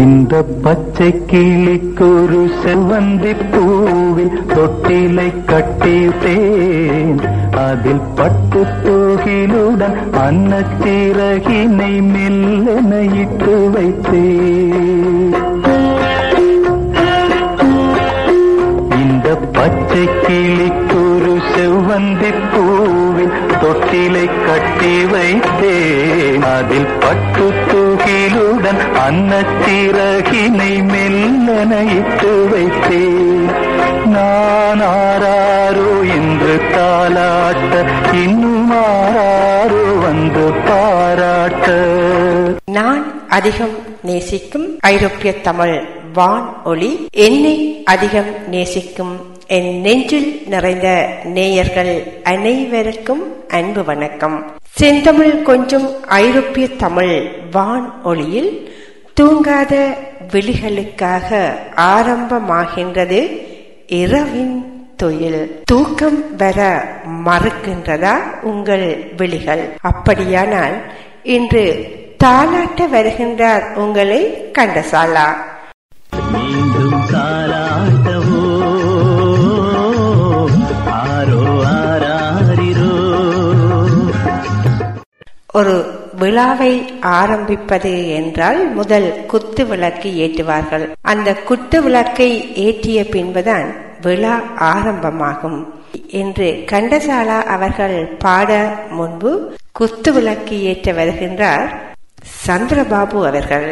இந்த பச்சை கிளிக்கொரு செவ்வந்தி பூவில் தொட்டிலை கட்டிட்டேன் அதில் பட்டு தோகிலுடன் அன்னச்சிறகினை மெல்லென இட்டு வைத்தேன். இந்த பச்சை கிளிக்கு செவ்வந்தி பூவில் தொட்டிலை கட்டி வைத்தேன். அதில் பட்டு தூகிலுடன் அன்னச்சிறகினை மெல்லன இட்டு வைத்தேன். நான் ஆராரோ என்று தாலாட்ட இன்னும் ஆராரோ வந்து பாராட்ட. நான் அதிகம் நேசிக்கும் ஐரோப்பிய தமிழ் வான் ஒளி என்னை அதிகம் நேசிக்கும் என் நெஞ்சில் நிறைந்த நேயர்கள் அனைவருக்கும் அன்பு வணக்கம். செந்தமிழ் கொஞ்சம் ஐரோப்பிய தமிழ் வான் ஒளியில் தூங்காத விழிகளுக்காக ஆரம்பமாகின்றது இரவின் தொழில். தூக்கம் வர மறுக்கின்றதா உங்கள் விழிகள்? அப்படியானால் இன்று தாலாட்ட வருகின்றார் உங்களை கண்டசாலா. ஒரு விழாவை ஆரம்பிப்பது என்றால் முதல் குத்து விளக்கு ஏற்றுவார்கள். அந்த குத்து விளக்கை ஏற்றிய பின்புதான் விழா ஆரம்பமாகும். என்று கண்டசாலா அவர்கள் பாட முன்பு குத்து விளக்கு ஏற்ற வருகின்றார் சந்திரபாபு அவர்கள்.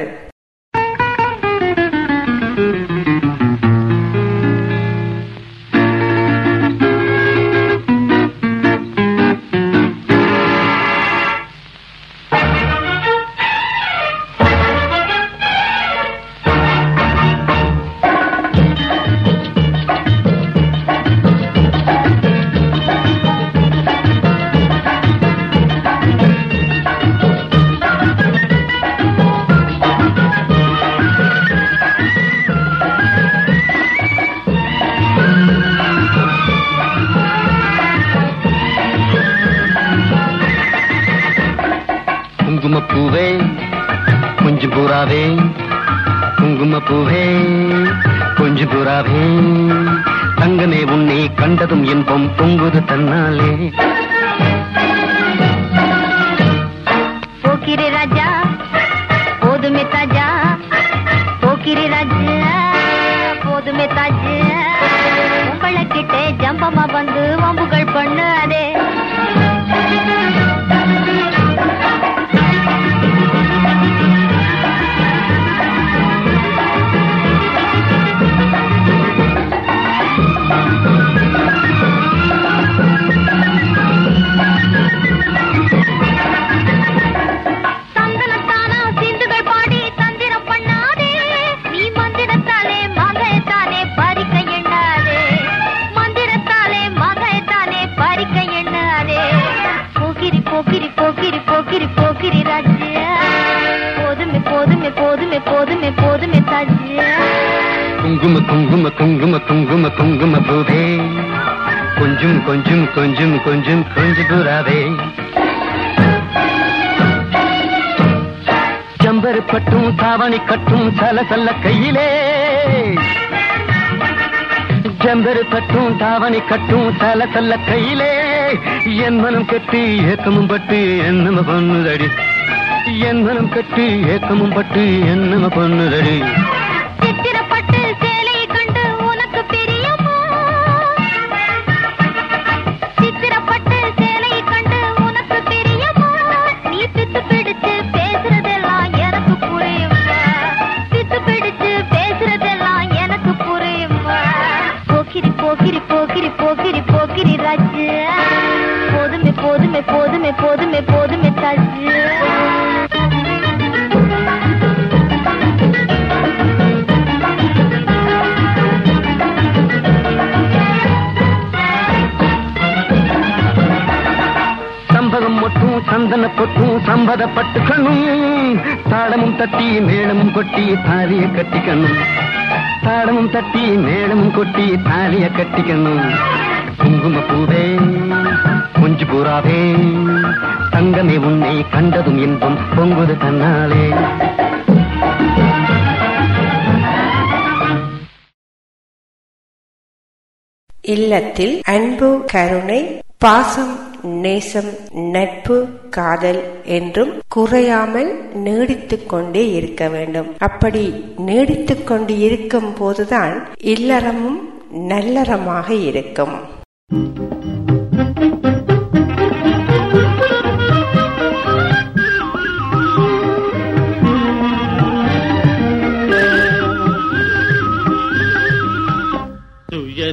குங்கும குங்கும குங்கும குங்கும குங்கும பூவே. கொஞ்சம் கொஞ்சம் கொஞ்சம் கொஞ்சம் கொஞ்சம் பூராவே. ஜம்பரு பட்டும் தாவணி கட்டும் சல சல்ல கையிலே. ஜம்பரு பட்டும் தாவணி கட்டும் சல சல்ல கையிலே. என் மனம் கட்டி ஏக்கமும் பட்டு என்னம பொண்ணுதடி என் மனம் கட்டி ஏக்கமும் பட்டு என்னம பொண்ணுதடி பதப்பட்டுக்கணும் தாளமும் தட்டி மேளமும் கொட்டி தாலியை கட்டிக்கணும் தாளமும் தட்டி மேளமும் கொட்டி தாலியை கட்டிக்கணும் குங்கும பூவே கொஞ்சு பூராவே தங்கமே உன்னை கண்டதும் இன்பம் பொங்குது தன்னாலே. இல்லத்தில் அன்பு கருணை பாசம் நேசம் நட்பு காதல் என்றும் குறையாமல் நீடித்து கொண்டே இருக்க வேண்டும். அப்படி நீடித்து கொண்டு இருக்கும் போதுதான் இல்லறமும் நல்லறமாக இருக்கும்.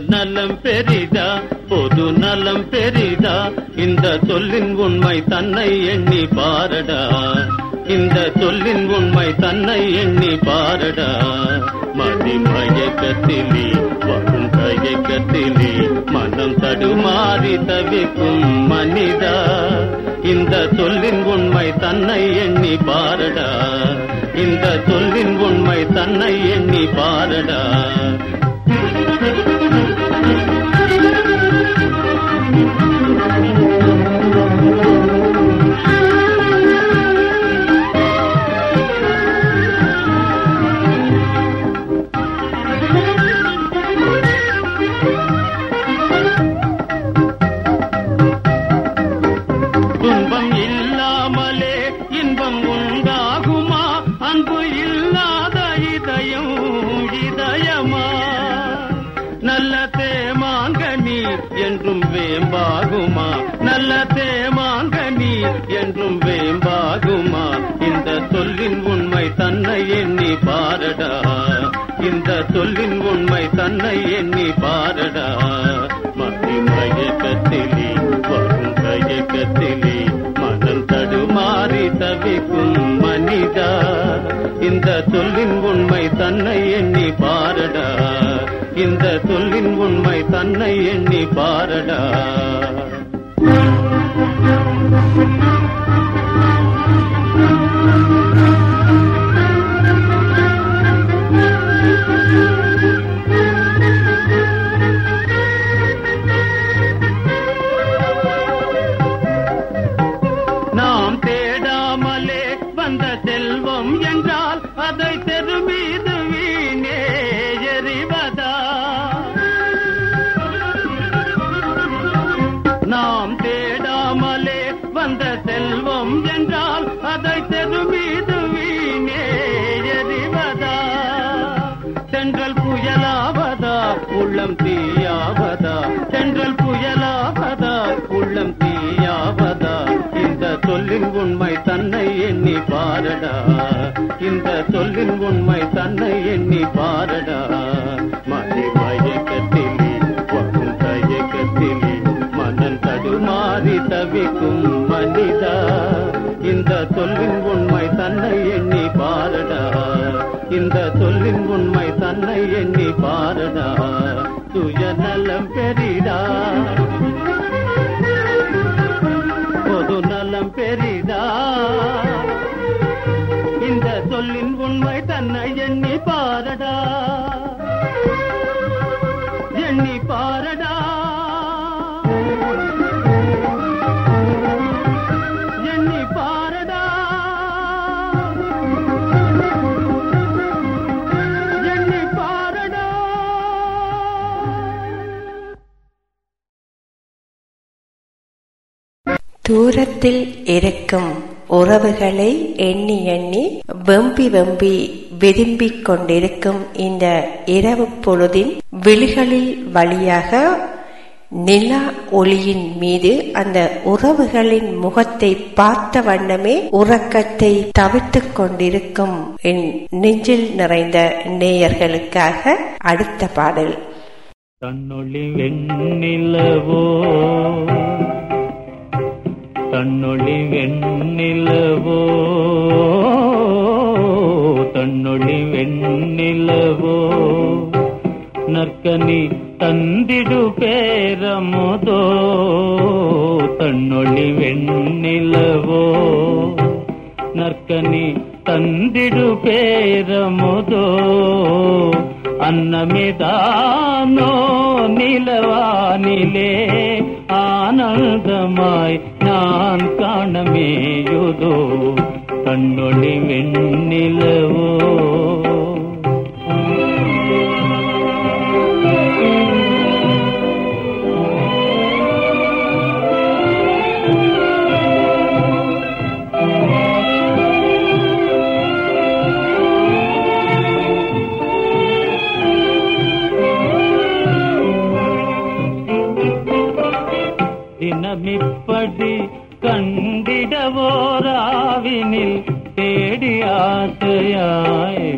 நலம் பெரிதா பொது நலம் பெரிதா? இந்த சொல்லின் உண்மை தன்னை எண்ணி பாரடா. இந்த சொல்லின் உண்மை தன்னை எண்ணி பாரடா. மதி மயக்கத்திலே வரும் கயக்கத்திலே மனம் தடுமாறி தவிக்கும் மனிதா. இந்த சொல்லின் உண்மை தன்னை எண்ணி பாரடா. இந்த சொல்லின் உண்மை தன்னை எண்ணி பாரடா. சொல்லின் உண்மை தன்னை எண்ணி பாரடா. மதி மயக்கத்திலே வரும் கயக்கத்திலே மனம் தடுமாறி தவிக்கும் மனிதா. இந்த சொல்லின் உண்மை தன்னை எண்ணி பாரடா. இந்த சொல்லின் உண்மை தன்னை எண்ணி பாரடா. நாம் பாரடா. இந்த சொல்லின் உண்மை தன்னை எண்ணி பாரடா. மலை மயக்கத்திலே வரும் தயக்கத்திலே மனம் தடுமாறி தவிக்கும் மனிதா. இந்த சொல்லின் உண்மை தன்னை எண்ணி பாரடா. இந்த சொல்லின் உண்மை தன்னை எண்ணி பாரடா. சுயநலம் பெரிடா. பொது நலம் பெரிதா சொல்லின் உண்மை தன்னை எண்ணி பாரடா. எண்ணி பாரடா. எண்ணி பாரடா. எண்ணி பாரடா. தூரத்தில் இருக்கும் உறவுகளை எண்ணி எண்ணி வெம்பி வெம்பி விரும்பிக் கொண்டிருக்கும் இந்த இரவு பொழுதின் விழிகளில் வழியாக நிலா ஒளியின் மீது அந்த உறவுகளின் முகத்தை பார்த்த வண்ணமே உறக்கத்தை தவிர்த்துக் கொண்டிருக்கும். என் நெஞ்சில் நிறைந்த நேயர்களுக்காக அடுத்த பாடல். தன்னொழி வெண்ணிலவோ തന്നൊളി വെണ്ണിലവോ തന്നൊളി വെണ്ണിലവോ നർക്കനി തന്തിടു പേരമോതോ തന്നൊളി വെണ്ണിലവോ నర్కని తందిడు పేరముదో అన్నమిదానో నిలవానిలే ஆனந்தமாய் நான் காணமேயுதோ கண்ணொளி வெண்ணிலவோ பாடி കണ്ടിടവോരാവിനിൽ തേടിയാസയായി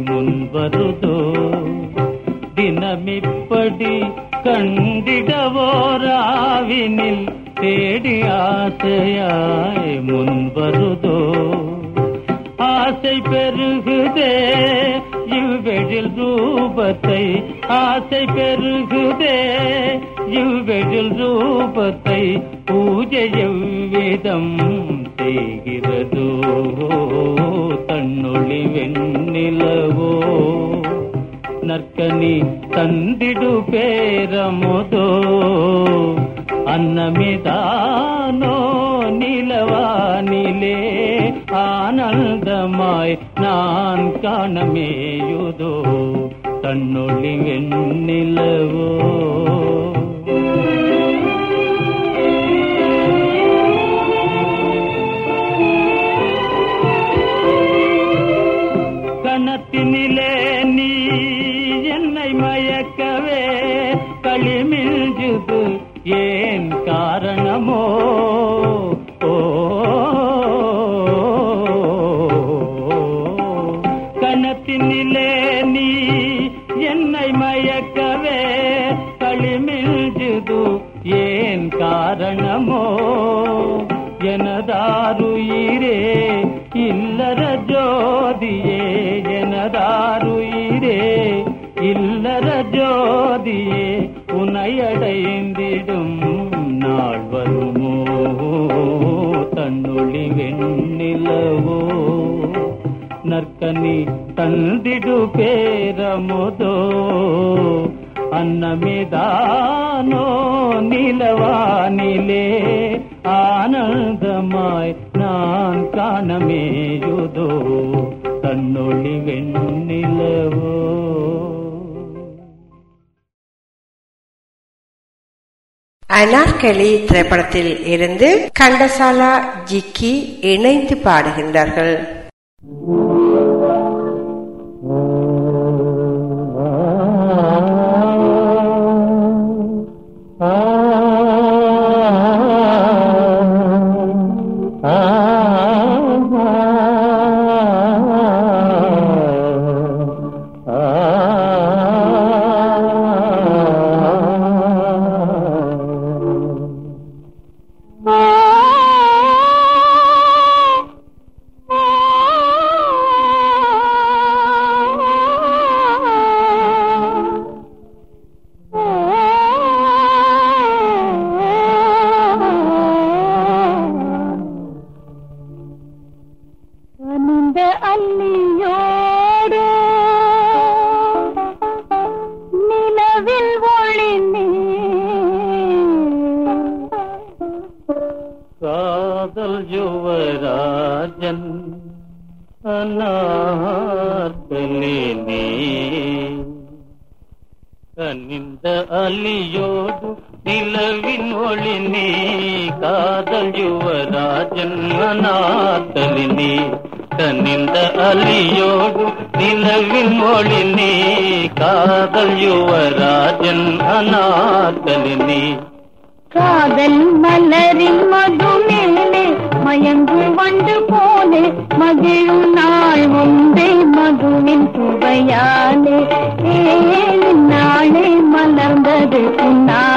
മുൻവരുതോ ദിനമിപ്പടി കണ്ടിടവോരാവിനിൽ തേടിയാസയായി മുൻവരുതോ ആസൈ പെരുകുതേ இவ்வெழில் ரூபத்தை ஆசை பெருகுதே இவ்வெழில் ரூபத்தை പൂജയവ്യതം തേകിരതോ തണ്ണൊളി വെണ്ണിലവോ നർക്കനി തന്തിടു പേരമോതോ അന്നമിതാനോ നിലവാനിലേ ആനന്ദമായി നാൻ കാണമേയുതോ തണ്ണൊളി വെണ്ണിലവോ உனையடைந்திடும் நாள் வருமோ தன்னொளி வெண்ணிலவோ நற்கனி தந்திடு பேரமுதோ அன்னமிதானோ நிலவானிலே ஆனந்தமாய் நான் காணமேயுதோ தன்னொளி வெண்ணிலவோ அனார்கலி திரைப்படத்தில் இருந்து கண்டசாலா ஜிக்கி இணைந்து பாடுகின்றார்கள். மயங்கு வண்டு போலே மகிழும் நாள் உண்டே மதுவின் சுவையாலே ஏழு நாளே மலர்ந்தது பின்னாலே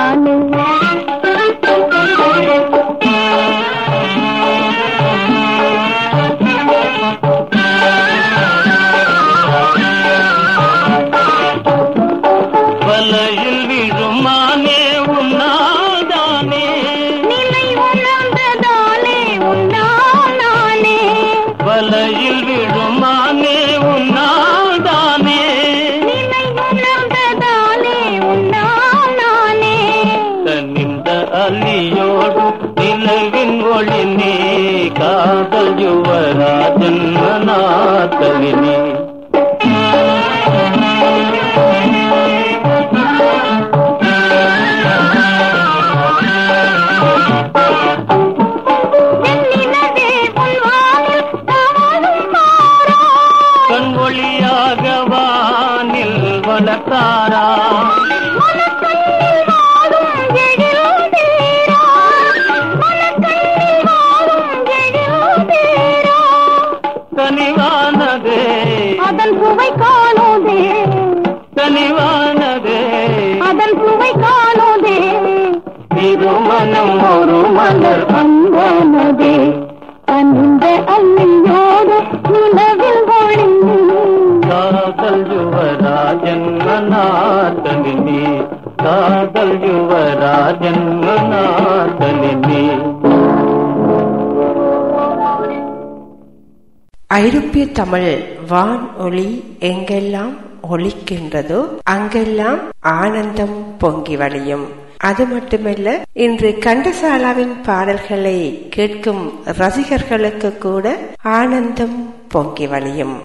ஐரோப்பிய தமிழ் வான் ஒளி எங்கெல்லாம் ஒலிக்கின்றதோ அங்கெல்லாம் ஆனந்தம் பொங்கி வழியும். அது மட்டுமல்ல இன்று கண்டசாலாவின் பாடல்களை கேட்கும் ரசிகர்களுக்கு கூட ஆனந்தம் பொங்கி வழியும்.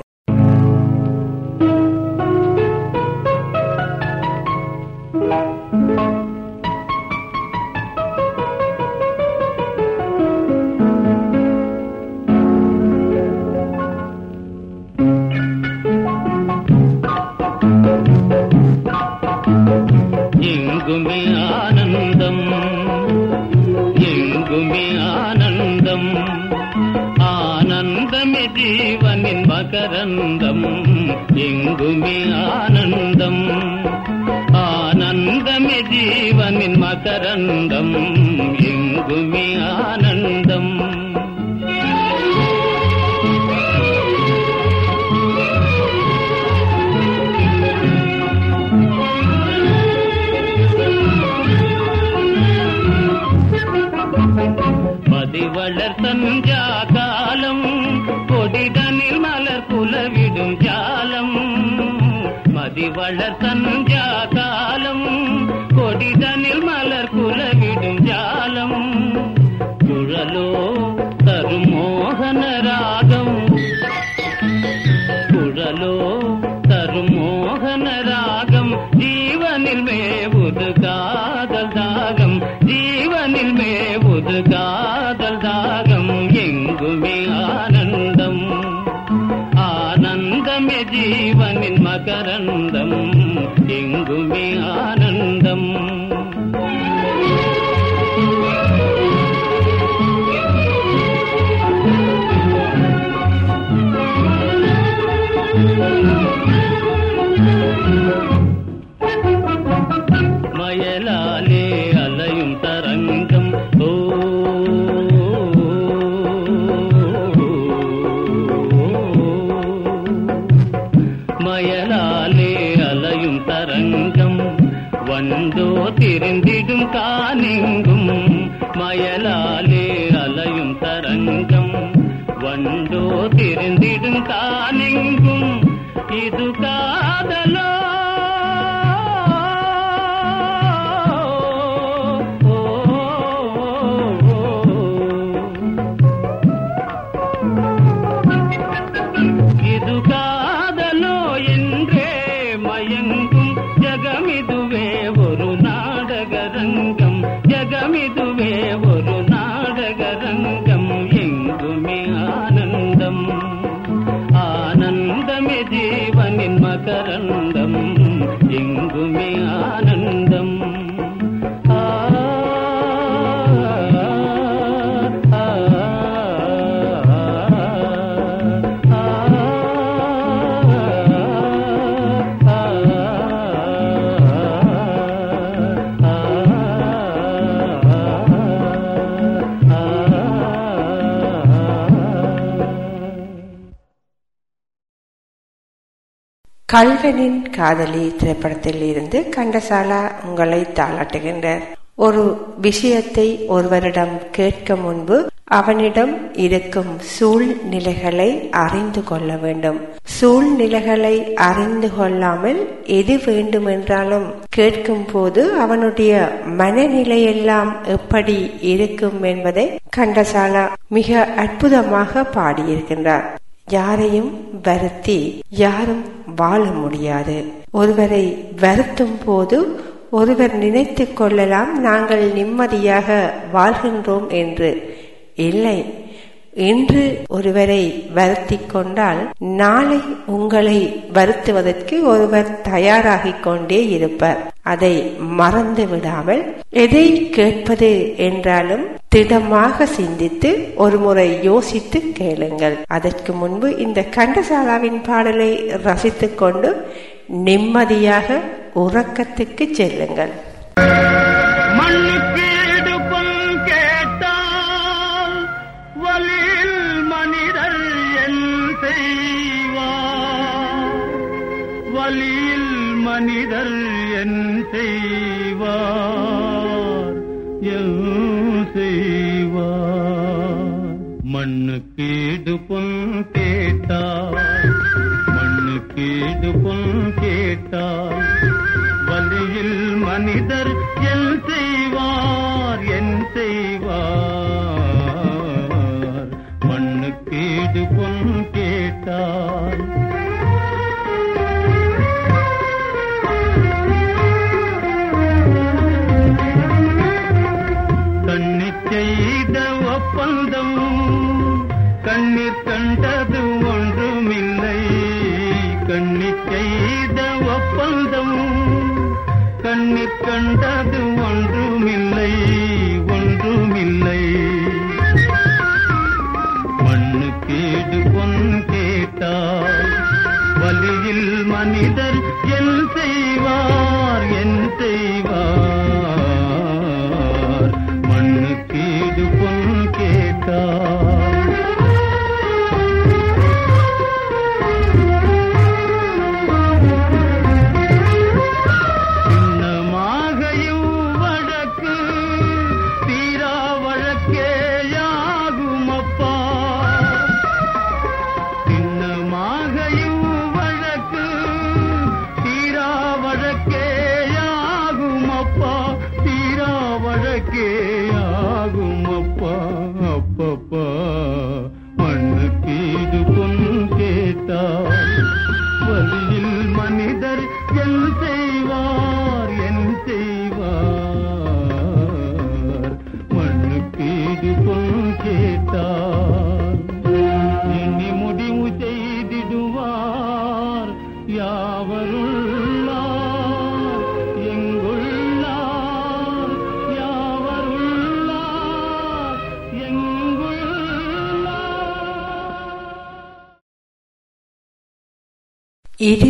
மதிவளர் தஞ்சா காலம் கொடிதனில் மலர் குலவிடும் ஜாலம். குழலோ தருமோகன ராகம் குழலோ தருமோகன ராகம் ஜீவனில் மேவுது காதல் தாகம். ஜீவனில் மேவுது காதல் தாகம். எங்குமே ஆனந்தம். ஆனந்தமே ஜீவனின் மகரந்தம் கல்வனின் காதலி திரைப்படத்தில் இருந்து கண்டசாலா உங்களை தாளாட்டுகின்றார். ஒரு விஷயத்தை ஒருவரிடம் கேட்க முன்பு அவனிடம் இருக்கும் சூழ்நிலைகளை அறிந்து கொள்ள வேண்டும். சூழ்நிலைகளை அறிந்து கொள்ளாமல் எது வேண்டுமென்றாலும் கேட்கும் போது அவனுடைய மனநிலையெல்லாம் எப்படி இருக்கும் என்பதை கண்டசாலா மிக அற்புதமாக பாடியிருக்கின்றார். யாரையும் வருத்தி யாரும் வாழ முடியாது. ஒருவரை வருத்தும் போது ஒருவர் நினைத்து கொள்ளலாம் நாங்கள் நிம்மதியாக வாழ்கின்றோம் என்று. இல்லை. இன்று ஒருவரை வருத்தி கொண்டால் நாளை உங்களை வருத்துவதற்கு ஒருவர் தயாராகிக் கொண்டே இருப்பார். அதை மறந்து விடாமல் எதை கேட்பது என்றாலும் திடமாக சிந்தித்து ஒரு முறை யோசித்து கேளுங்கள். அதற்கு முன்பு இந்த கண்டசாலாவின் பாடலை ரசித்துக் கொண்டு நிம்மதியாக உறக்கத்துக்கு செல்லுங்கள். மனிதர் என் செய்வார். மனிதர் என் செய்வார். மண்ணுக்கீடு பொன் கேட்டால் மண்ணுக்கீடு பொன் கேட்டால் வழியில் மனிதர் என் செய்வார் என் செய்வார். மண்ணுக்கீடு பொன் கேட்டார் இரு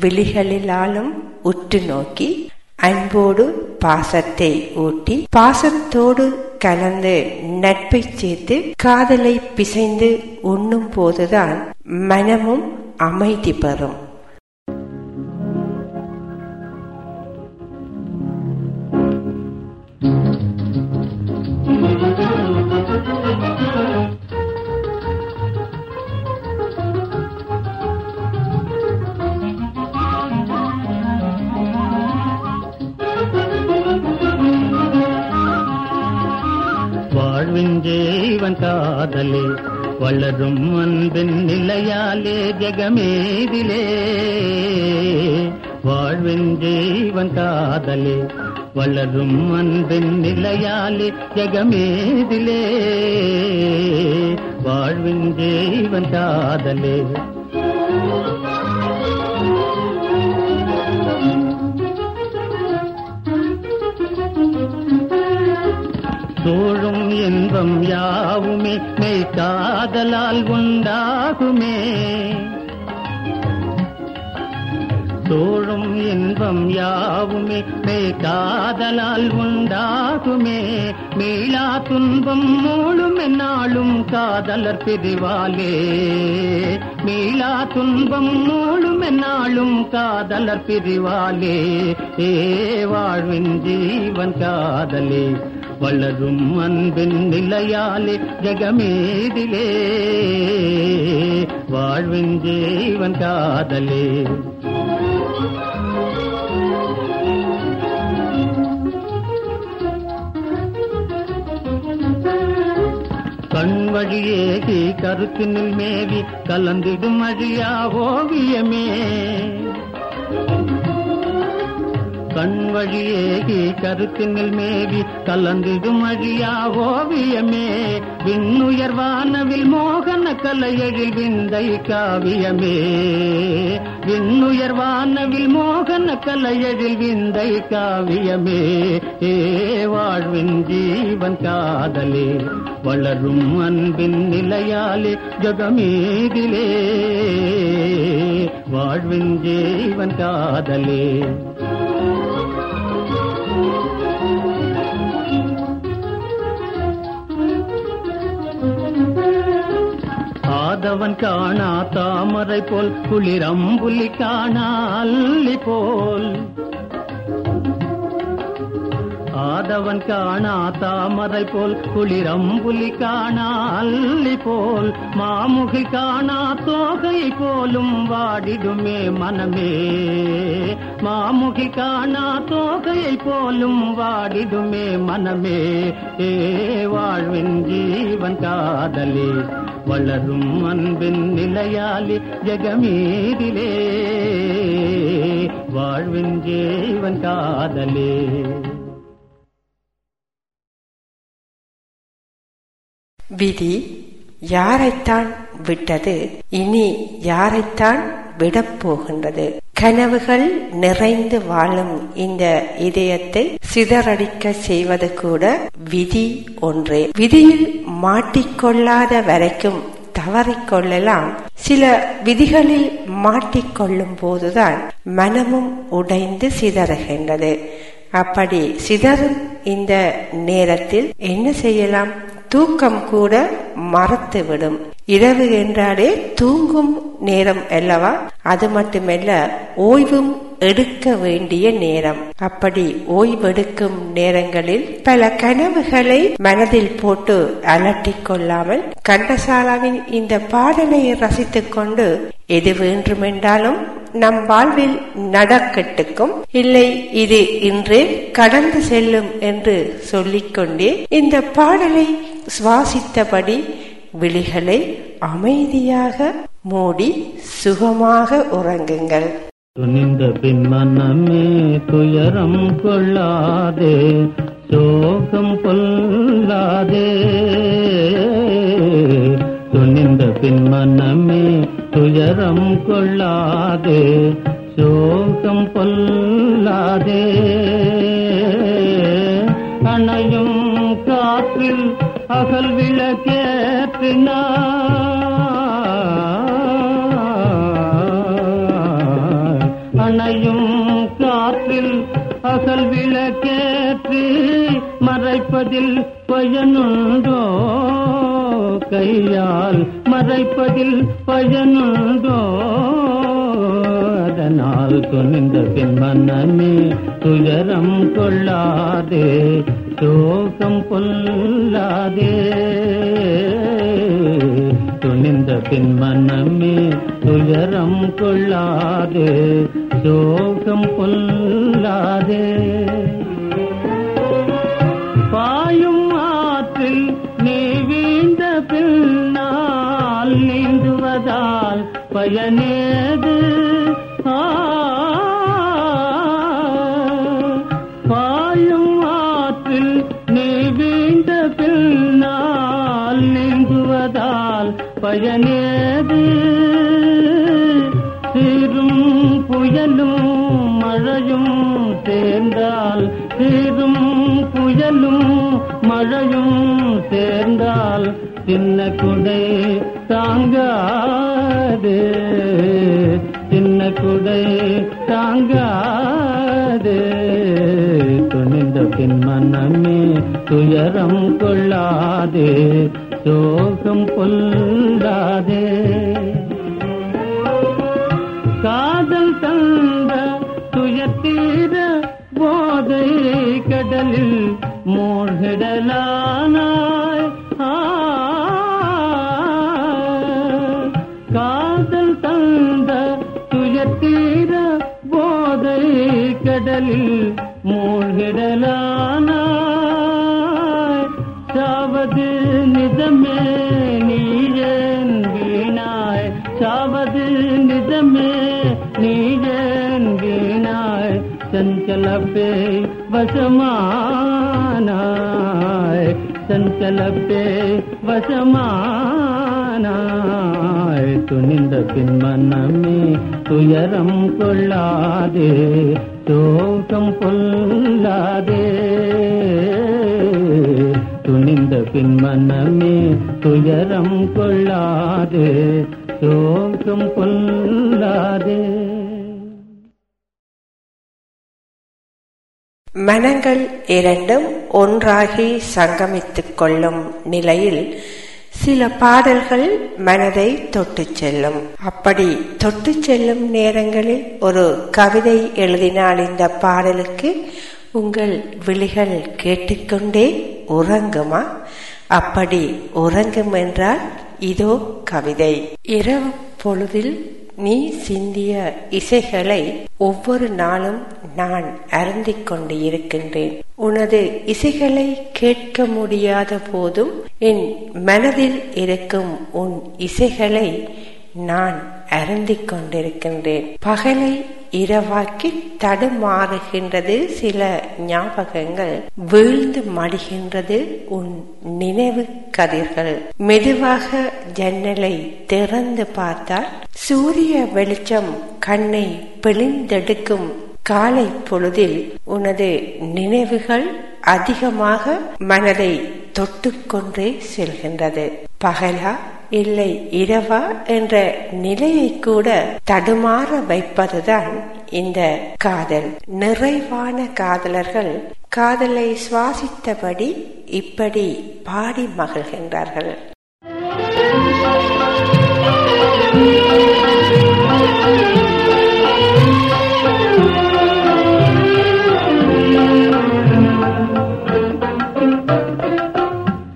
விழிகளிலாலும் உற்று நோக்கி அன்போடு பாசத்தை ஊட்டி பாசத்தோடு கலந்து நட்பை சேர்த்து காதலை பிசைந்து உண்ணும் போதுதான் மனமும் அமைதி பெறும். வளரும் அன்பின் நிலையாலே ஜெகமேதிலே. வாழ்வின் ஜீவன் காதலே வளரும் அன்பின் நிலையாலே ஜெகமேதிலே. வாழ்வின் ஜீவன் காதலே. சூழும் இன்பம் யாவுமே மெய் காதலால் உண்டாகுமே. சூழும் இன்பம் யாவுமே மெய் காதலால் உண்டாகுமே. மீளா துன்பம் மூழும் நாளும் காதலர் பிரிவாலே. மீளா துன்பம் மூழும் நாளும் காதலர் பிரிவாலே. ஏ வாழ்வின் ஜீவன் காதலே. வளரும் அன்பின் நிலையாலே ஜெகமேதிலே. வாழ்வின் ஜீவன் காதலே. கண் வழியேகி கருத்தினில் மேவி கலந்திடும் அழியா ஓவியமே. கண் வழியேகி கருத்துங்கள் மேவி கலந்திடும் அழியா ஓவியமே. விண்ணுயர்வானவில் மோகன கலையழில் விந்தை காவியமே. விண்ணுயர்வானவில் மோகன கலையழில் விந்தை காவியமே. ஏ வாழ்வின் ஜீவன் காதலே வளரும் அன்பின் நிலையாலே ஜகமீதிலே. வாழ்வின் ஜீவன் காதலே. காதவன் காணா தாமரை போல் குளிரம்புலி காணா அல்லி போல். ஆதவன் காணா தாமரை போல் குளிரம்புலி காணா அல்லி போல். மாமுகி காணா தோகை போலும் வாடிடுமே மனமே. மாமுகி காணா தோகையை போலும் வாடிடுமே மனமே. ஏ வாழ்வின் ஜீவன் காதலே வளரும் அன்பின் நிலையாலி ஜெகமீதிலே. வாழ்வின் ஜீவன் காதலே. விதி யாரைத்தான் விட்டது இனி யாரைத்தான் விடப் போகின்றது? கனவுகள் நிறைந்து வாழும் இந்த இதயத்தை சிதறடிக்க செய்வது கூட விதி ஒன்றே. விதியில் மாட்டிக்கொள்ளாத வரைக்கும் தவறிக்கொள்ளலாம். சில விதிகளில் மாட்டிக்கொள்ளும் போதுதான் மனமும் உடைந்து சிதறுகின்றது. அப்படி சிதறும் இந்த நேரத்தில் என்ன செய்யலாம்? தூக்கம் கூட மறத்துவிடும். இரவு என்றாலே தூங்கும் நேரம் அல்லவா? அது மட்டுமல்ல ஓய்வும் எடுக்க வேண்டிய நேரம். அப்படி ஓய்வெடுக்கும் நேரங்களில் பல கனவுகளை மனதில் போட்டு அலட்டிக் கொள்ளாமல் கண்டசாலாவின் இந்த பாடலை ரசித்துக் கொண்டு எது வேண்டுமென்றாலும் நம் வாழ்வில் நடக்கட்டுக்கும். இல்லை இது இன்று கடந்து செல்லும் என்று சொல்லிக்கொண்டே இந்த பாடலை சுவாசித்தபடி விழிகளை அமைதியாக மூடி சுகமாக உறங்குங்கள். துணிந்த பின்மனமே துயரம் கொள்ளாதே சோகம் கொள்ளாதே. துணிந்த பின்மனமே துயரம் கொள்ளாதே சோகம் கொள்ளாதே. அணையும் காற்றில் அகல் விளக்கே பின்னா. அணையும் காற்றில் அகல் விளக்கேற்றி மறைப்பதில் பயனுண்டோ? கையால் மறைப்பதில் பயனுண்டோ? அதனால் துணிந்த பின் மன்னமே துயரம் கொள்ளாதே. சோகம் பொல்லாதே துணிந்த பின் மனமே துயரம் கொள்ளாதே. சோகம் பொல்லாதே பாயும் ஆற்றில் நீ வீழ்ந்த பின்னால் நீந்துவதால் பயனே மழையும் சேர்ந்தால் சின்ன குடை தாங்காது. சின்ன குடை தாங்காது. துணிந்த பின் மனமே துயரம் கொள்ளாதே சோகம் கொள்ளாதே. காதல் தந்த துயத்தீர போதை கடலில் மூழ்கிடலானாய் காதல் தந்த துயத்தீர போதை கடலில் மூழ்கிடலானாய் சாவது நிதமே நீயன் வீணாய். சாவது நிதமே நீயன் வீணாய் சஞ்சலப்பே வசமானாய். சஞ்சலப்பே வசமானாய். துணிந்த பின் மனமே துயரம் கொள்ளாதே. சோகம் கொள்ளாதே. துணிந்த பின் மனமே துயரம் கொள்ளாதே. சோகம் கொல்லாதே மனங்கள் இரண்டும் ஒன்றாகி சங்கமித்துக் கொள்ளும் நிலையில் சில பாடல்கள் மனதை தொட்டு செல்லும். அப்படி தொட்டு செல்லும் நேரங்களில் ஒரு கவிதை எழுதினால் இந்த பாடலுக்கு உங்கள் விழிகள் கேட்டுக்கொண்டே உறங்குமா? அப்படி உறங்கும் என்றால் இதோ கவிதை. இரவு பொழுதில் நீ சிந்திய இசைகளை ஒவ்வொரு நாளும் நான் அருந்திக் கொண்டு இருக்கின்றேன். உனது இசைகளை கேட்க முடியாத போதும் என் மனதில் இருக்கும் உன் இசைகளை நான் அருந்திக் கொண்டிருக்கின்றேன் பகலை இரவாக்கி தடுமாறுகின்றது சில ஞாபகங்கள். வீழ்ந்து மடிகின்றது உன் நினைவு கதிர்கள். மெதுவாக ஜன்னலை திறந்து பார்த்தால் சூரிய வெளிச்சம் கண்ணை பிழிந்தெடுக்கும் காலை பொழுதில் உனது நினைவுகள் அதிகமாக மனதை தொட்டுக்கொண்டே செல்கின்றது. பகலா இல்லை இரவா என்ற நிலையை கூட தடுமாற வைப்பதுதான் இந்த காதல். நிறைவான காதலர்கள் காதலை சுவாசித்தபடி இப்படி பாடி மகிழ்கின்றார்கள்.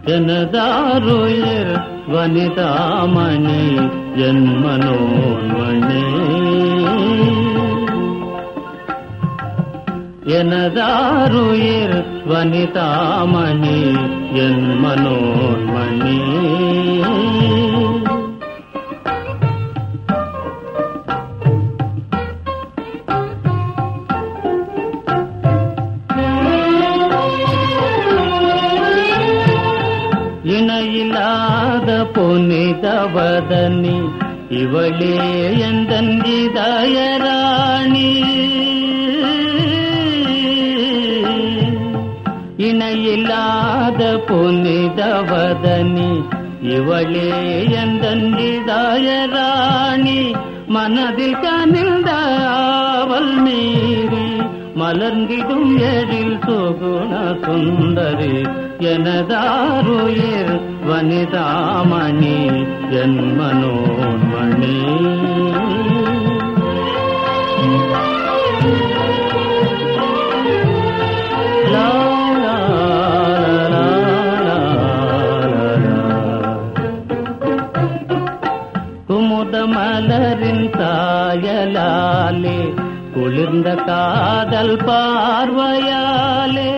எனதாருயிர் வனிதாமணி என் எனதாருயிர் வனிதாமணி என் மனோன்மணி புனிதவதனி இவளே எந்தன் இதயராணி இணையில்லாத புனிதவதனி இவளே எந்தன் இதயராணி மனதில் கனிந்த ஆவல் மீறி மலர்ந்திடும் எழில் சுகுண சுந்தரி. எனதாருயிர் வனிதாமணி என் மனோன்மணி மலரின் சாயலாலே குளிர்ந்த காதல் பார்வையாலே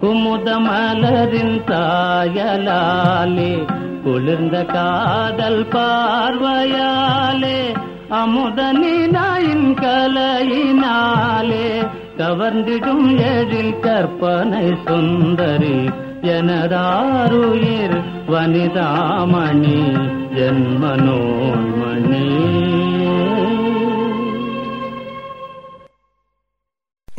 குமுதமலரின் தாயலாலே குளிர்ந்த காதல் பார்வையாலே அமுத கலையினாலே கவர்ந்திடும் எழில் கற்பனை சுந்தரி எனதாருயிர் வனிதாமணி என்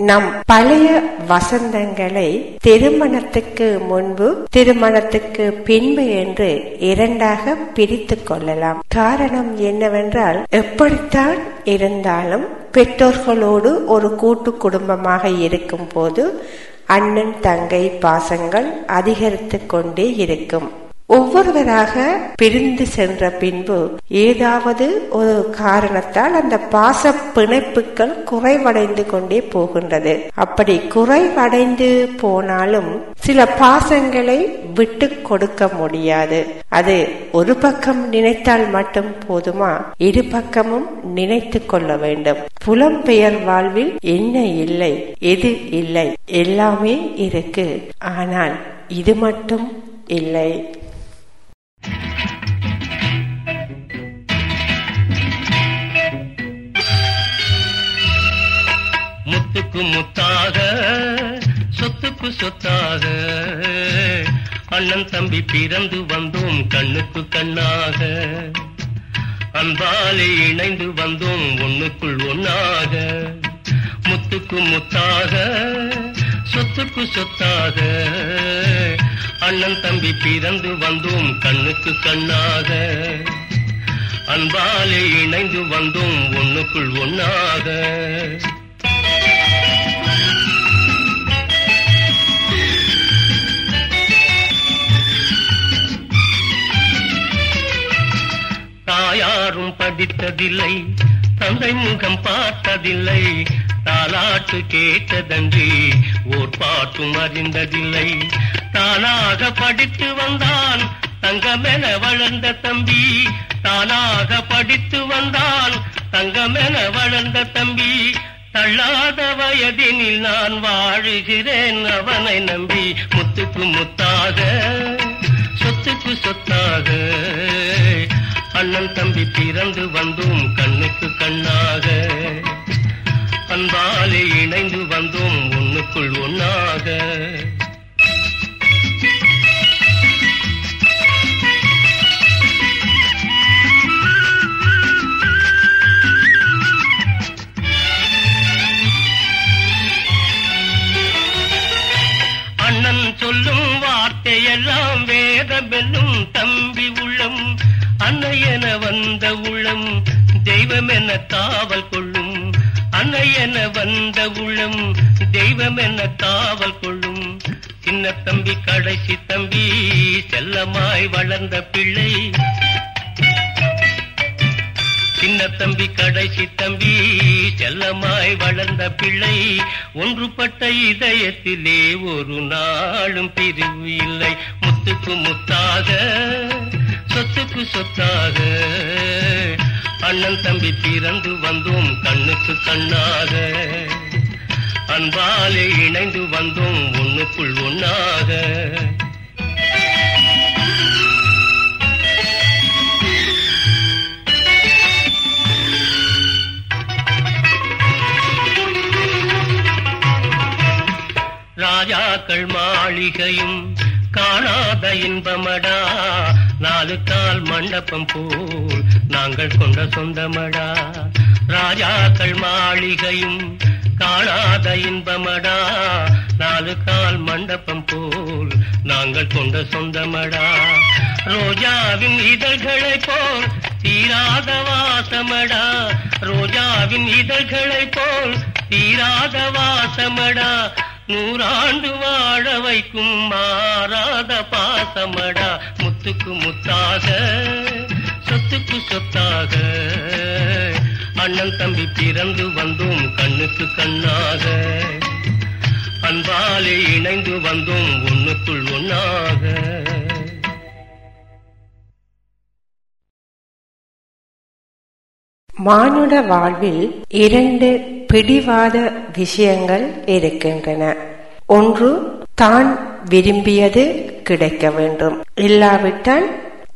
நம் பழைய வசந்தங்களை திருமணத்துக்கு முன்பு திருமணத்துக்கு பின்பு என்று இரண்டாக பிரித்து கொள்ளலாம். காரணம் என்னவென்றால் எப்படித்தான் இருந்தாலும் பெற்றோர்களோடு ஒரு கூட்டு குடும்பமாக இருக்கும் போது அண்ணன் தங்கை பாசங்கள் அதிகரித்து கொண்டே இருக்கும். ஒவ்வொருவராக பிரிந்து சென்ற பின்பு ஏதாவது ஒரு காரணத்தால் அந்த பாச பிணைப்புகள் குறைவடைந்து கொண்டே போகின்றது. அப்படி குறைவடைந்து போனாலும் சில பாசங்களை விட்டு கொடுக்க முடியாது. அது ஒரு பக்கம் நினைத்தால் மட்டும் போதுமா? இரு பக்கமும் நினைத்து கொள்ள வேண்டும். புலம்பெயர் வாழ்வில் என்ன இல்லை? எது இல்லை? எல்லாமே இருக்கு. ஆனால் இது மட்டும் இல்லை. முத்துக்கு முத்தாக சொத்துக்கு சொத்தாக. அண்ணன் தம்பி பிறந்து வந்தோம் கண்ணுக்கு கண்ணாக. அன்பாலே இணைந்து வந்தோம் ஒண்ணுக்குள் ஒன்னாக முத்துக்கு முத்தாக சொத்துக்கு சொத்தாக. அண்ணன் தம்பி பிறந்து வந்தோம் கண்ணுக்கு கண்ணாக. அன்பாலே இணைந்து வந்தோம் ஒண்ணுக்குள் ஒன்னாக தாயாரும் படித்ததில்லை தந்தை முகம் பார்த்ததில்லை தாலாட்டு கேட்டதன்றி ஓர் பாட்டும் அறிந்ததில்லை. தானாக படித்து வந்தான் தங்கமென வளர்ந்த தம்பி. தானாக படித்து வந்தான் தங்கமென வளர்ந்த தம்பி. தள்ளாத வயதினில் நான் வாழுகிறேன் அவனை நம்பி. முத்துக்கு முத்தாக சொத்துக்கு சொத்தாக அண்ணன் தம்பி பிறந்து வந்தோம் கண்ணுக்கு கண்ணாக. அன்பாலே இணைந்து வந்தோம் ஒண்ணுக்குள் ஒன்னாக. அண்ணன் சொல்லும் வார்த்தையெல்லாம் வேதமென்னும் தம்பி உள்ளம். அன்னை என வந்த உள்ளம் தெய்வம் என காவல் கொள்ளும். அன்னை என வந்த உள்ளம் தெய்வம் என காவல் கொள்ளும். சின்ன தம்பி கடைசி தம்பி செல்லமாய் வளர்ந்த பிள்ளை. சின்ன தம்பி கடைசி தம்பி செல்லமாய் வளர்ந்த பிள்ளை. ஒன்றுபட்ட இதயத்திலே ஒரு நாளும் பிரிவு இல்லை. முத்துக்கு முத்தாக சொத்துக்கு சொத்தாக. அண்ணன் தம்பி பிறந்து வந்தோம் கண்ணுக்கு கண்ணாக. அன்பாலே இணைந்து வந்தோம் ஒண்ணுக்குள் ஒன்னாக. ராஜாக்கள் மாளிகையும் காணாத இன்பமடா. நாலு கால் மண்டபம் போல் நாங்கள் கொண்ட சொந்தமடா. ராஜாக்கள் மாளிகையும் காணாத இன்பமடா. நாலு கால் மண்டபம் போல் நாங்கள் கொண்ட சொந்தமடா. ரோஜாவின் இதழ்களை போல் தீராத வாசமடா. ரோஜாவின் இதழ்களை போல் தீராத வாசமடா. நூறாண்டு வாழ வைக்கும் மாறாத பாசமடா. முத்துக்கு முத்தாக சொத்துக்கு சொத்தாக. அண்ணன் தம்பி பிறந்து வந்தோம் கண்ணுக்கு கண்ணாக. அன்பாலே இணைந்து வந்தோம் ஒண்ணுக்குள் ஒன்னாக மானுட வாழ்வில் இரண்டு பிடிவாத விஷயங்கள் இருக்கின்றன. ஒன்று தான் விரும்பியது கிடைக்க வேண்டும். இல்லாவிட்டால்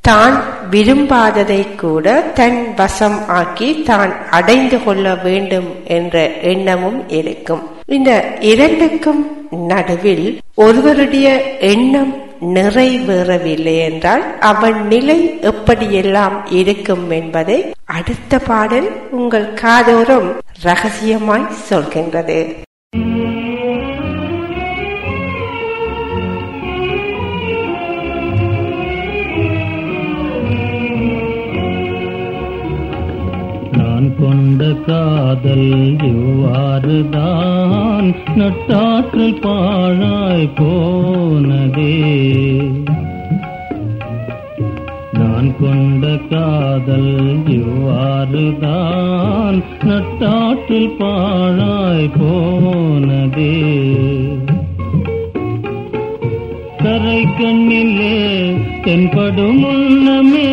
தான் விரும்பாததை கூட தன் வசம் ஆக்கி தான் அடைந்து கொள்ள வேண்டும் என்ற எண்ணமும் இருக்கும். இந்த இரண்டுக்கும் நடுவில் ஒருவருடைய எண்ணம் நிறைவேறவில்லை என்றால் அவன் நிலை எப்படியெல்லாம் இருக்கும் என்பதை அடுத்த பாடல் உங்கள் காதோறும் ரகசியமாய் சொல்கின்றது. காதல் இவ்வாறுதான் நட்டாற்றல் பாழாய் போனதே. நான் கொண்ட காதல் இவ்வாறுதான் நட்டாற்றில் பாழாய் போனதே. கரை கண்ணிலே தென்படும் உள்ளமே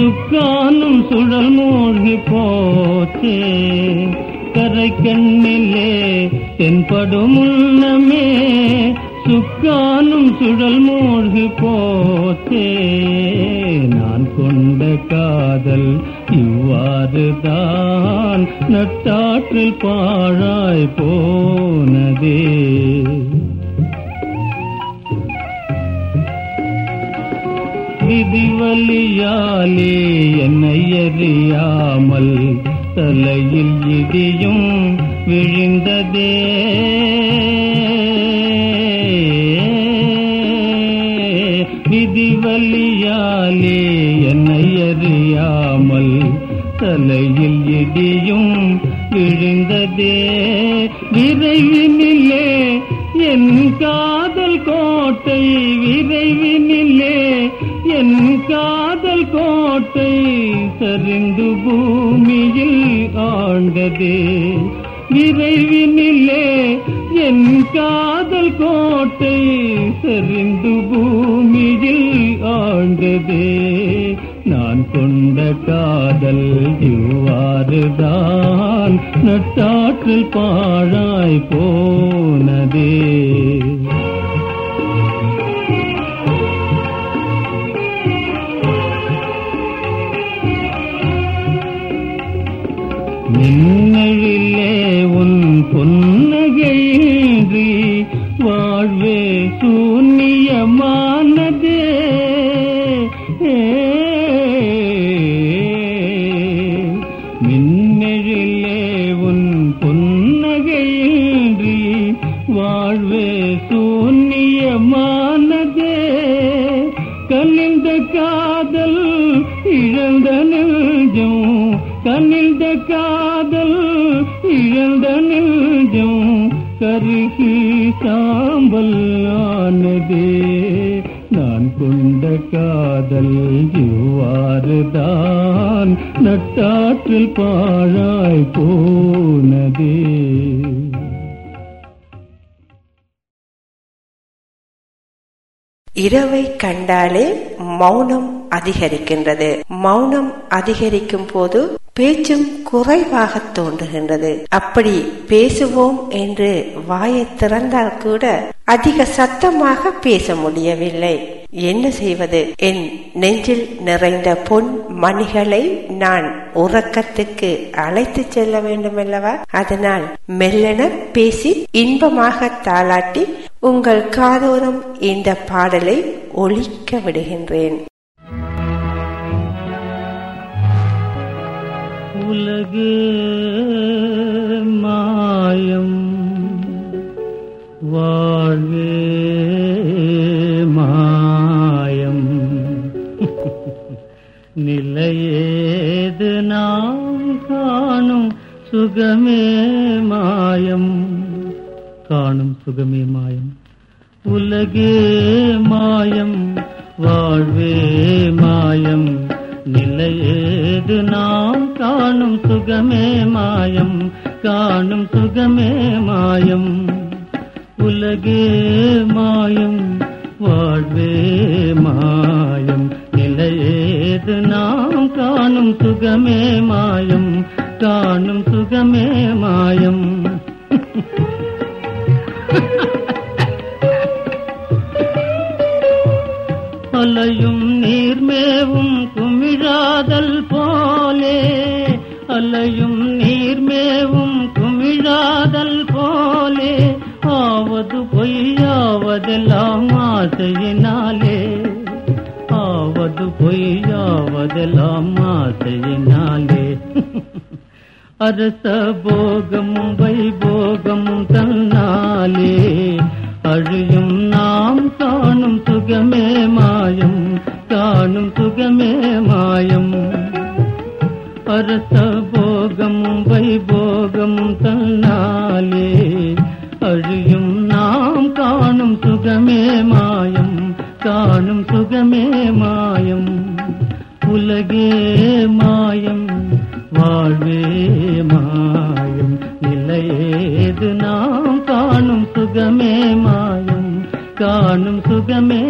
சுக்கானும் சுழல் மூழ்கி போச்சே. கரை கண்ணிலே தென்படும் உள்ளமே. சுக்கானும் சுழல் மூழ்கி போச்சே. நான் கொண்ட காதல் இவ்வாறு தான் நட்டாற்றில் பாழாய் போனதே. விதிவலியாலே என்னை அறியாமல் தலையில் இடியும் விழுந்ததே. விதிவலியாலே என்னை அறியாமல் தலையில் இடியும் விழுந்ததே. விரைவினிலே என் காதல் கோட்டை விரைவினிலே என் காதல் கோட்டை சரிந்து பூமியில் ஆண்டதே. விரைவினிலே என் காதல் கோட்டை சரிந்து பூமியில் ஆண்டதே. நான் கொண்ட காதல் இவ்வாறுதான் நட்டாற்றில் பாழாய் போனதே. கருகி சாம்பல் ஆனதே. நான் கொண்ட காதல் இவ்வாறுதான் நட்டாற்றில் பாழாய் போனதே. இரவை கண்டாலே மௌனம் அதிகரிக்கின்றது. மௌனம் அதிகரிக்கும் போது பேச்சும் குறைவாக தோன்றுகின்றது. அப்படி பேசுவோம் என்று வாயை திறந்தால் கூட அதிக சத்தமாக பேச முடியவில்லை. என்ன செய்வது? என் நெஞ்சில் நிறைந்த பொன் மணிகளை நான் உறக்கத்துக்கு அழைத்து செல்ல வேண்டும் அல்லவா அதனால் மெல்லன பேசி இன்பமாக தாளாட்டி உங்கள் காதோரம் இந்த பாடலை ஒழிக்க விடுகின்றேன். உலகு மாயம் வாழ்வே மாயம் நிலையேது நாம் காணும் சுகமே மாயம் காணும் சுகமே மாயம் உலகே மாயம் வாழ்வே மாயம் நிலையேது நாம் காணும் சுகமே மாயம் காணும் சுகமே மாயம் உலகே மாயம் வாழ்வே மாயம் நிலையேது நாம் காணும் சுகமே மாயம் காணும் சுகமே மாயம் Thank you. அலையும் நீர்மேவும் குமிழாதல் போலே. அலையும் நீர்மேவும் குமிழாதல் போலே. ஆவது பொய்யாவதெல்லாம் ஆசையினாலே. ஆவது பொய்யாவதெல்லாம் ஆசையினாலே. அரச போகமும் வைபோகமும் தன்னாலே. அழியும் நாம் காணும் சுகமே மாயம் காணும் சுகமே மாயம். அரச போகமும் வைபோகமும் தன்னாலே அழியும் நாம் காணும் சுகமே மாயம் காணும் சுகமே மாயம். உலகே மாயம் வாழ்வே மாயம் நிலையேது நாம் காணும் சுகமே மாயம் காணும் சுகமே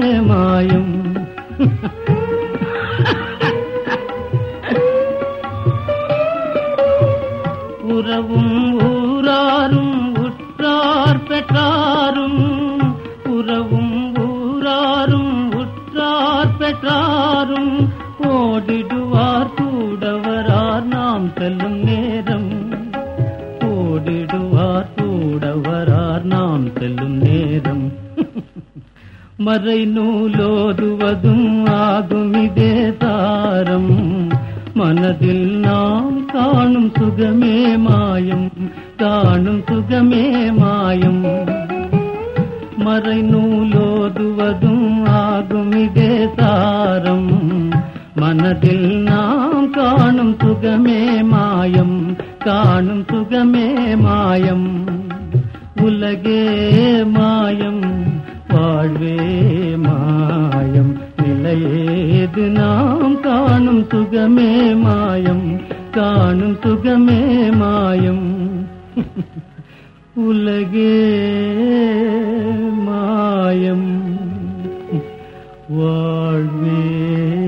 மறை நூலோதுவதும் ஆகும் இதே தாரம் மனதில் நாம் காணும் சுகமே மாயம் காணும் சுகமே மாயம் மறை நூலோதுவதும் ஆகும் இதே சாரம் மனதில் நாம் காணும் சுகமே மாயம் காணும் சுகமே மாயம் உலகே மாயம் வாழ்வே மாயம். நிலையேது நாம் காணும் சுகமே மாயம். காணும் சுகமே மாயம். உலகே மாயம். வாழ்வே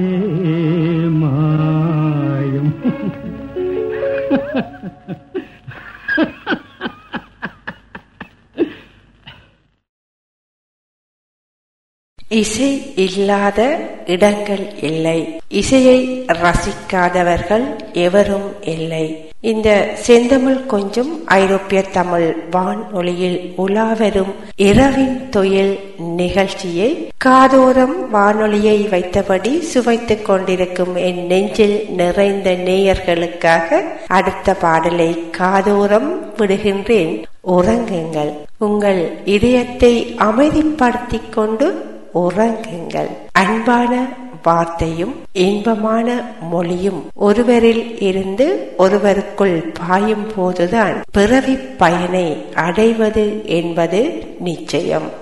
இசை இல்லாத இடங்கள் இல்லை. இசையை ரசிக்காதவர்கள் எவரும் இல்லை. இந்த செந்தமிழ் கொஞ்சம் ஐரோப்பிய தமிழ் வானொலியில் உலாவரும் இரவின் தொழில் நிகழ்ச்சியை காதோரம் வானொலியை வைத்தபடி சுவைத்துக் கொண்டிருக்கும் என் நெஞ்சில் நிறைந்த நேயர்களுக்காக அடுத்த பாடலை காதோரம் விடுகின்றேன். உறங்குங்கள். உங்கள் இதயத்தை அமைதிப்படுத்திக் கொண்டு உறங்குங்கள். அன்பான வார்த்தையும் இன்பமான மொழியும் ஒருவரில் இருந்து ஒருவருக்குள் பாயும் போதுதான் பிறவி பயனை அடைவது என்பது நிச்சயம்.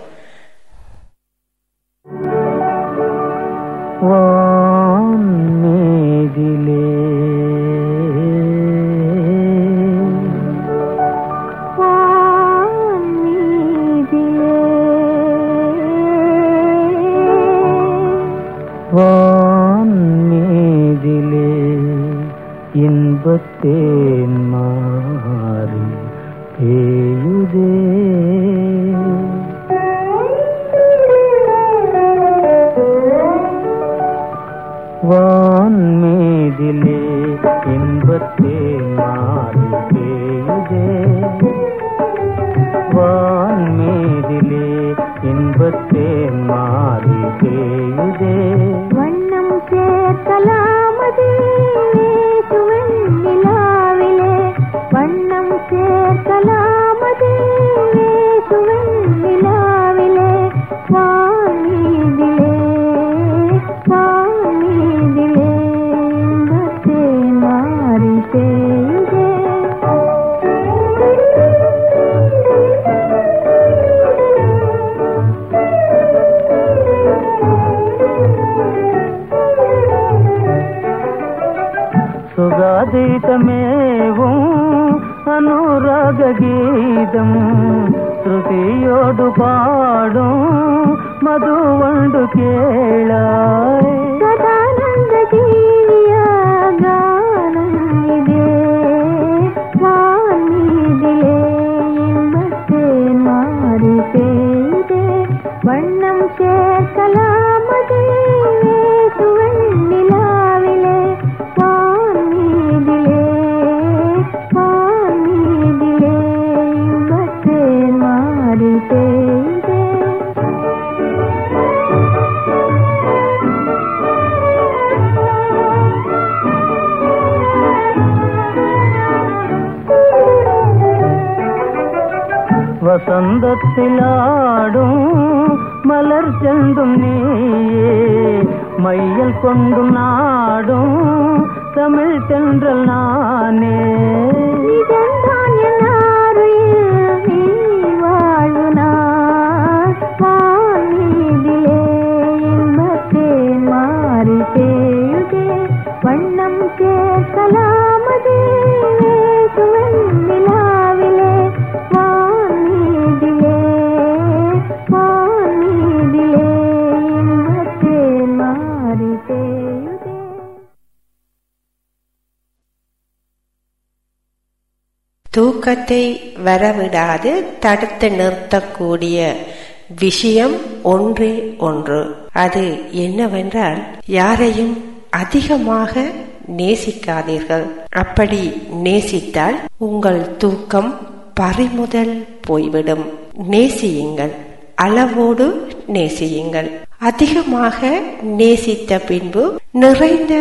மேதிலே வான்மீதிலே இன்பத்தேன் மாறி பேயுதே. வான்மீதிலே இன்பத்தேன் மாறி பேயுதே. வான்மீதிலே இன்பத்தேன் மாறி பேயுதே. தூக்கத்தை வரவிடாது தடுத்து நிறுத்தக்கூடிய விஷயம் ஒன்றே ஒன்று. அது என்னவென்றால் யாரையும் அதிகமாக நேசிக்காதீர்கள். அப்படி நேசித்தால் உங்கள் தூக்கம் பறிமுதல் போய்விடும். நேசியுங்கள் அளவோடு நேசியுங்கள். அதிகமாக நேசித்த பின்பு நிறைந்த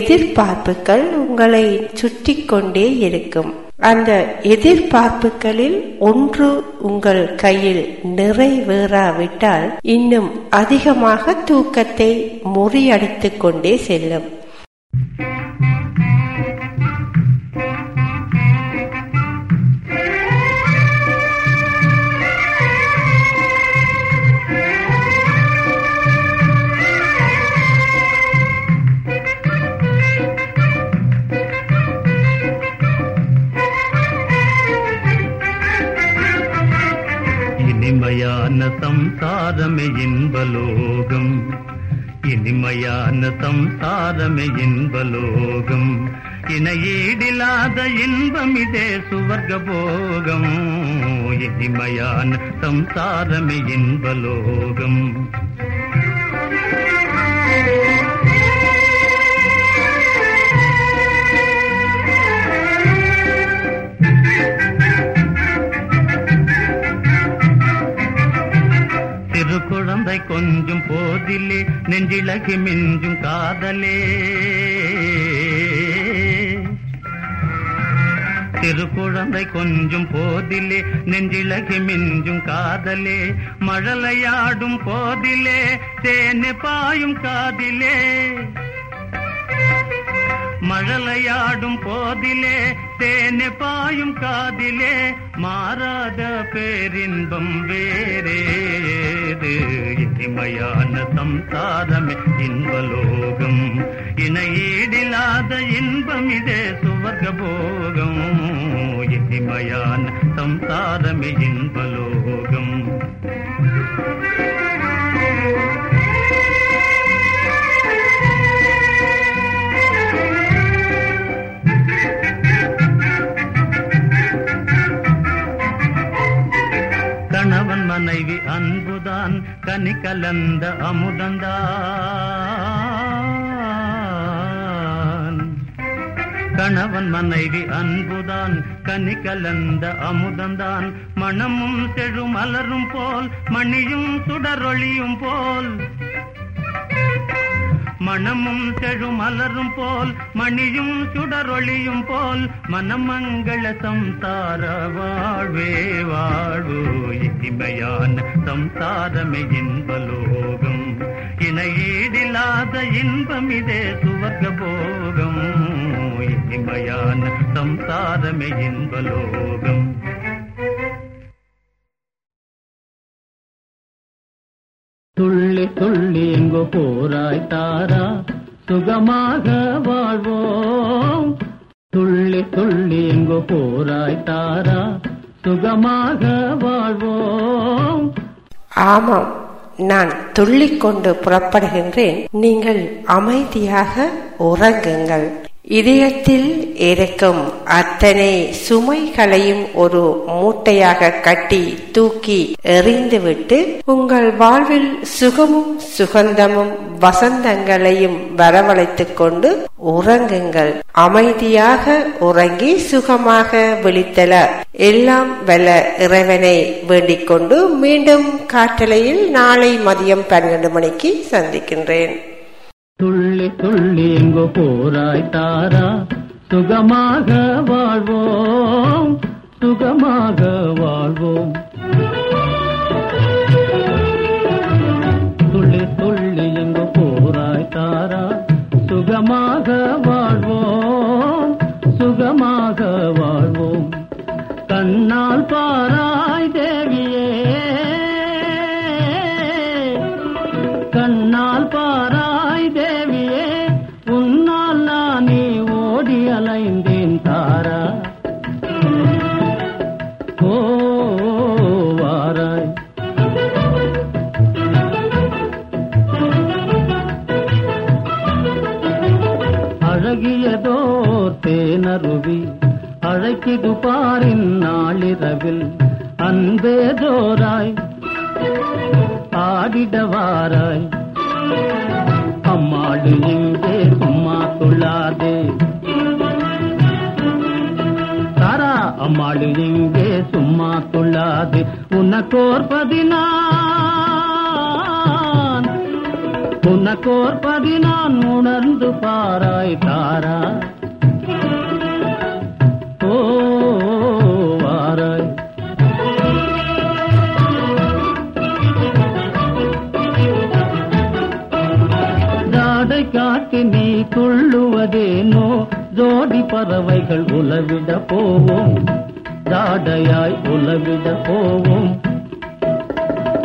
எதிர்பார்ப்புகள் உங்களை சுற்றி கொண்டே இருக்கும். அந்த எதிர்பார்ப்புகளில் ஒன்று உங்கள் கையில் நிறைவேறாவிட்டால் இன்னும் அதிகமாக தூக்கத்தை முறியடித்து கொண்டே செல்லும். இனிமையான சம்சாரமே இன்பலோகம். இனிமையான சம்சாரமே இன்பலோகம். இணையீடில்லாத இன்பம் இதே சுவர்க்க போகம் இனிமையான சம்சாரமே இன்பலோகம். Thank you. கொஞ்சம் போதிலே நெஞ்சிலகு மிஞ்சும் காதலே. திருக்குழந்தை கொஞ்சம் போதிலே நெஞ்சிலகி மிஞ்சும் காதலே. மழலையாடும் போதிலே தேனு பாயும் காதிலே. மழலையாடும் போதிலே தேனு பாயும் காதிலே மாறாத பேரின்பம் வேறேது. இனிமையான சம்சாரமே இன்பலோகம். இணையீடில்லாத இன்பம் இதே சுவர்க்க போகம் இனிமையான சம்சாரமே இன்பலோகம். மனைவி அன்புதான் கனி கலந்த அமுதந்தான். கணவன் மனைவி அன்புதான் கனி கலந்த அமுதந்தான். மனமும் செழும் மலரும் போல் மணியும் சுடரொளியும் போல். மணமும் செழு மலரும் போல் மணியும் சுடரொளியும் போல் மனமங்கள சம்சார வாழ்வே வாழ்வோ. இனிமையான சம்சாரமே இன்பலோகம். இணையீடில்லாத இன்பம் இதே சுவர்க்க போகம் இனிமையான சம்சாரமே இன்பலோகம். துள்ளி துள்ளி எங்கோ போராய் தாரா. சுகமாக வாழ்வோம். துள்ளி துள்ளி எங்கோ போராய் தாரா. சுகமாக வாழ்வோம். ஆமாம் நான் துள்ளிக்கொண்டு புறப்படுகின்றேன். நீங்கள் அமைதியாக உறங்குங்கள். இதயத்தில் இருக்கும் அத்தனை சுமைகளையும் ஒரு மூட்டையாக கட்டி தூக்கி எறிந்துவிட்டு உங்கள் வாழ்வில் சுகமும் சுகந்தமும் வசந்தங்களையும் வரவழைத்துக் கொண்டு உறங்குங்கள். அமைதியாக உறங்கி சுகமாக விழித்தல. எல்லாம் வல்ல இறைவனை வேண்டிக் கொண்டு மீண்டும் காற்றலையில் நாளை மதியம் பன்னிரண்டு மணிக்கு சந்திக்கின்றேன். துள்ளி துள்ளி எங்கோ போராய் தாரா. சுகமாக வாழ்வோம் சுகமாக வாழ்வோம். துள்ளி துள்ளி எங்கோ போராய் தாரா. சுகமாக வாழ்வோம் சுகமாக வாழ்வோம். கண்ணால் பாரா அருவி அழைக்கிது பாரின் நாளிரவில். அன்பே ஜோராய் ஆடிடவாராய். அம்மாடு இங்கே சும்மா துள்ளாதே. தாரா அம்மாடு இங்கே சும்மா துள்ளாதே. உனக்கோர்பதினான் உனக்கோர்பதினான் உணர்ந்து பாராய் தாரா. வாராய். ஜாடை காட்டி நீ துள்ளுவதேனோ ஜோடி பறவைகள் உலவிட போவோம். தாடையாய் உலவிட போவோம்.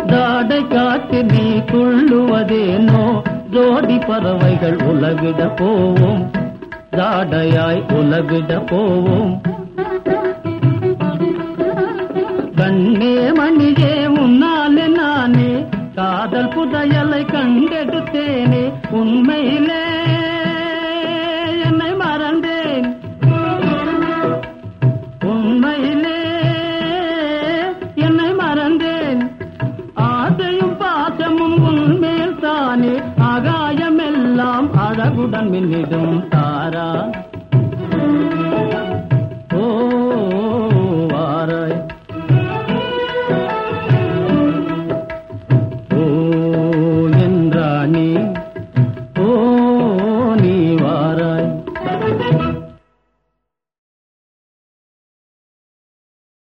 தாடை காட்டி நீ துள்ளுவதேனோ ஜோடி பறவைகள் உலவிட போவோம். தாடையாய் உலவிட போவோம். கண்ணே மணியே முன்னால் காதல் புதையலை கண்டெடுத்தேனே உண்மையிலே என்னை மறந்தேன். உண்மையிலே என்னை மறந்தேன். ஆசையும் பாசமும் உன்மேல் தானே. ஆகாயமெல்லாம் அழகுடன் மின்னிடும்.